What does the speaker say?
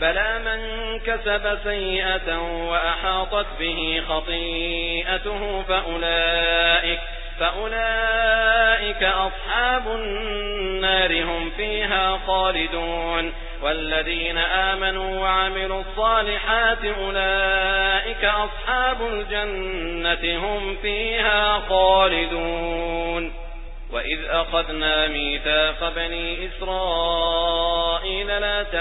بلى من كسب سيئة وأحاطت به خطيئته فأولئك فأولئك أصحاب النار هم فيها خالدون. والذين آمنوا وعملوا الصالحات أولئك أصحاب الجنة هم فيها خالدون. وإذ أخذنا ميثاق بني إسرائيل